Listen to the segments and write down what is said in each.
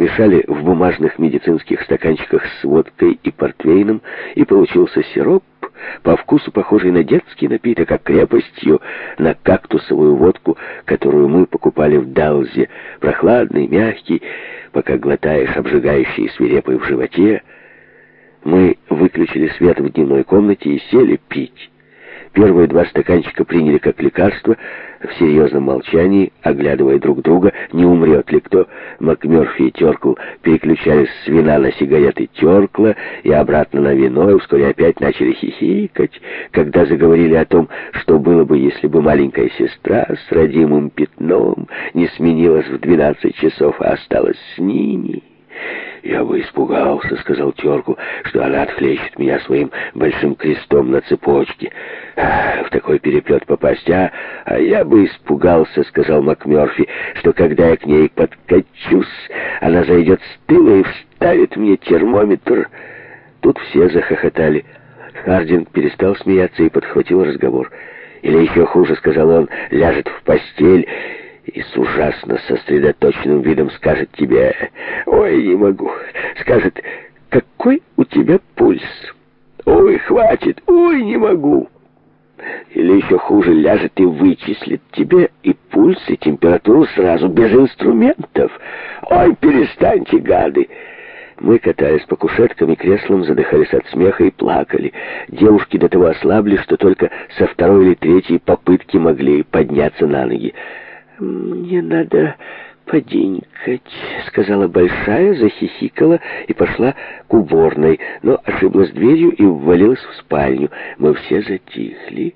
смешали в бумажных медицинских стаканчиках с водкой и портвейном, и получился сироп, по вкусу похожий на детский напиток, а крепостью на кактусовую водку, которую мы покупали в Далзе, прохладный, мягкий, пока глотаешь обжигающий и свирепый в животе. Мы выключили свет в дневной комнате и сели пить. Первые два стаканчика приняли как лекарство, в серьезном молчании, оглядывая друг друга, не умрет ли кто. МакМерфи и Теркл переключались с вина на сигареты Теркла и обратно на вино, и вскоре опять начали хихикать, когда заговорили о том, что было бы, если бы маленькая сестра с родимым пятном не сменилась в двенадцать часов, а осталась с ними. «Я бы испугался», — сказал Терку, — «что она отхлещет меня своим большим крестом на цепочке» в такой переплет попасть, а? А я бы испугался, сказал МакМёрфи, что когда я к ней подкачусь, она зайдет с тыла и вставит мне термометр. Тут все захохотали. Хардинг перестал смеяться и подхватил разговор. Или еще хуже, сказал он, ляжет в постель и с ужасно сосредоточенным видом скажет тебе, «Ой, не могу», скажет, «Какой у тебя пульс?» «Ой, хватит! Ой, не могу!» Или еще хуже, ляжет и вычислит тебе и пульс, и температуру сразу, без инструментов. Ой, перестаньте, гады!» Мы, катались по кушеткам и креслам, задыхались от смеха и плакали. Девушки до того ослабли, что только со второй или третьей попытки могли подняться на ноги. «Мне надо...» «Поденькать», — сказала большая, захихикала и пошла к уборной, но ошиблась дверью и ввалилась в спальню. Мы все затихли,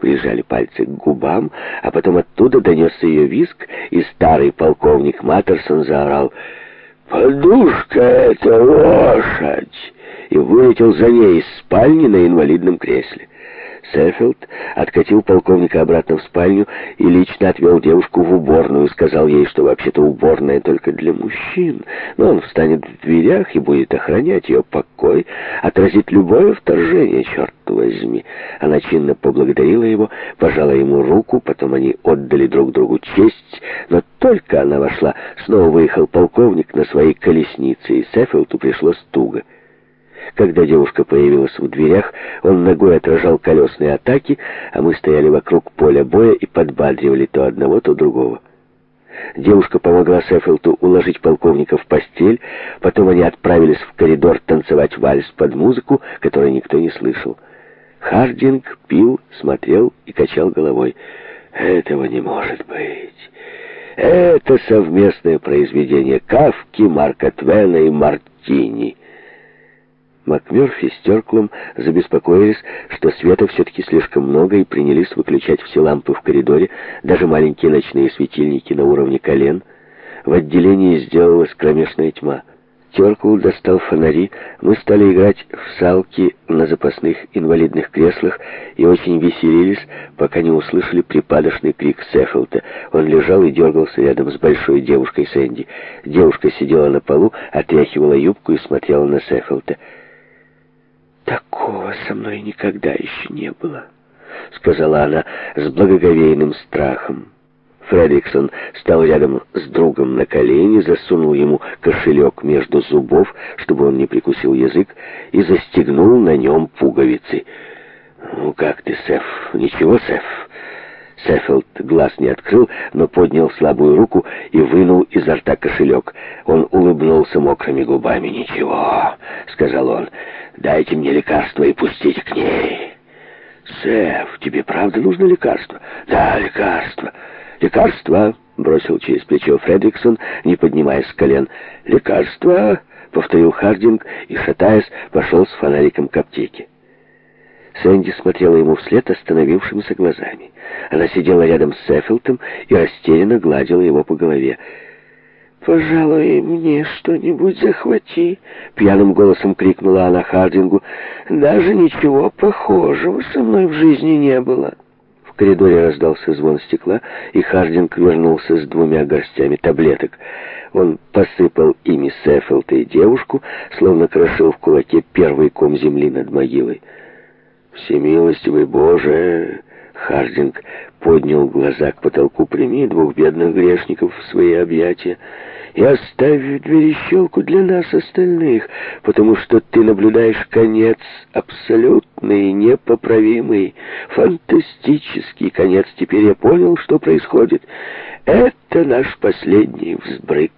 прижали пальцы к губам, а потом оттуда донесся ее виск, и старый полковник Маттерсон заорал «Подушка — это лошадь!» и вылетел за ней из спальни на инвалидном кресле. Сеффилд откатил полковника обратно в спальню и лично отвел девушку в уборную, сказал ей, что вообще-то уборная только для мужчин, но он встанет в дверях и будет охранять ее покой, отразит любое вторжение, черт возьми. Она чинно поблагодарила его, пожала ему руку, потом они отдали друг другу честь, но только она вошла, снова выехал полковник на своей колеснице, и Сеффилду пришлось туго. Когда девушка появилась в дверях, он ногой отражал колесные атаки, а мы стояли вокруг поля боя и подбадривали то одного, то другого. Девушка помогла Сеффилту уложить полковника в постель, потом они отправились в коридор танцевать вальс под музыку, которой никто не слышал. Хардинг пил, смотрел и качал головой. «Этого не может быть!» Это совместное произведение Кавки, Марка Твена и Мартини. МакМерфи с Терклом забеспокоились, что света все-таки слишком много и принялись выключать все лампы в коридоре, даже маленькие ночные светильники на уровне колен. В отделении сделалась кромешная тьма. Теркл достал фонари, мы стали играть в салки на запасных инвалидных креслах и очень веселились, пока не услышали припадочный крик Сеффилда. Он лежал и дергался рядом с большой девушкой Сэнди. Девушка сидела на полу, отряхивала юбку и смотрела на Сеффилда. «Такого со мной никогда еще не было», — сказала она с благоговейным страхом. Фредриксон стал рядом с другом на колени, засунул ему кошелек между зубов, чтобы он не прикусил язык, и застегнул на нем пуговицы. «Ну как ты, Сеф? Ничего, Сеф?» Сеффилд глаз не открыл, но поднял слабую руку и вынул изо рта кошелек. Он улыбнулся мокрыми губами. «Ничего», — сказал он, — «дайте мне лекарство и пустите к ней». «Сеф, тебе правда нужно лекарство?» «Да, лекарство». «Лекарство», — бросил через плечо Фредриксон, не поднимаясь с колен. «Лекарство», — повторил Хардинг и, шатаясь, пошел с фонариком к аптеке. Сэнди смотрела ему вслед остановившимися глазами. Она сидела рядом с Сеффилтом и растерянно гладила его по голове. «Пожалуй, мне что-нибудь захвати!» — пьяным голосом крикнула она Хардингу. «Даже ничего похожего со мной в жизни не было!» В коридоре раздался звон стекла, и Хардинг вернулся с двумя горстями таблеток. Он посыпал ими Сеффилта и девушку, словно крошил в кулаке первый ком земли над могилой. Всемилостивый Боже!» Хардинг поднял глаза к потолку. «Прими двух бедных грешников в свои объятия и оставь в двери щелку для нас остальных, потому что ты наблюдаешь конец абсолютно невероятный, непоправимый, фантастический конец. Теперь я понял, что происходит. Это наш последний взбрык.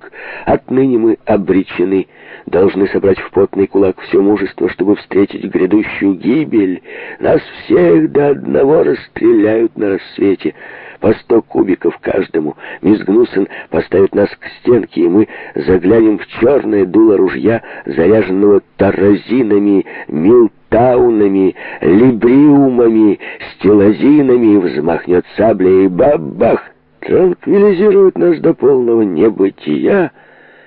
Отныне мы обречены, должны собрать в потный кулак все мужество, чтобы встретить грядущую гибель. Нас всех до одного расстреляют на рассвете. По сто кубиков каждому. Мисс Гнуссен поставит нас к стенке, и мы заглянем в черное дуло ружья, заряженного таразинами Милтона таунами, либриумами, стелазинами, взмахнет саблей и бабах, транквилизирует нас до полного небытия,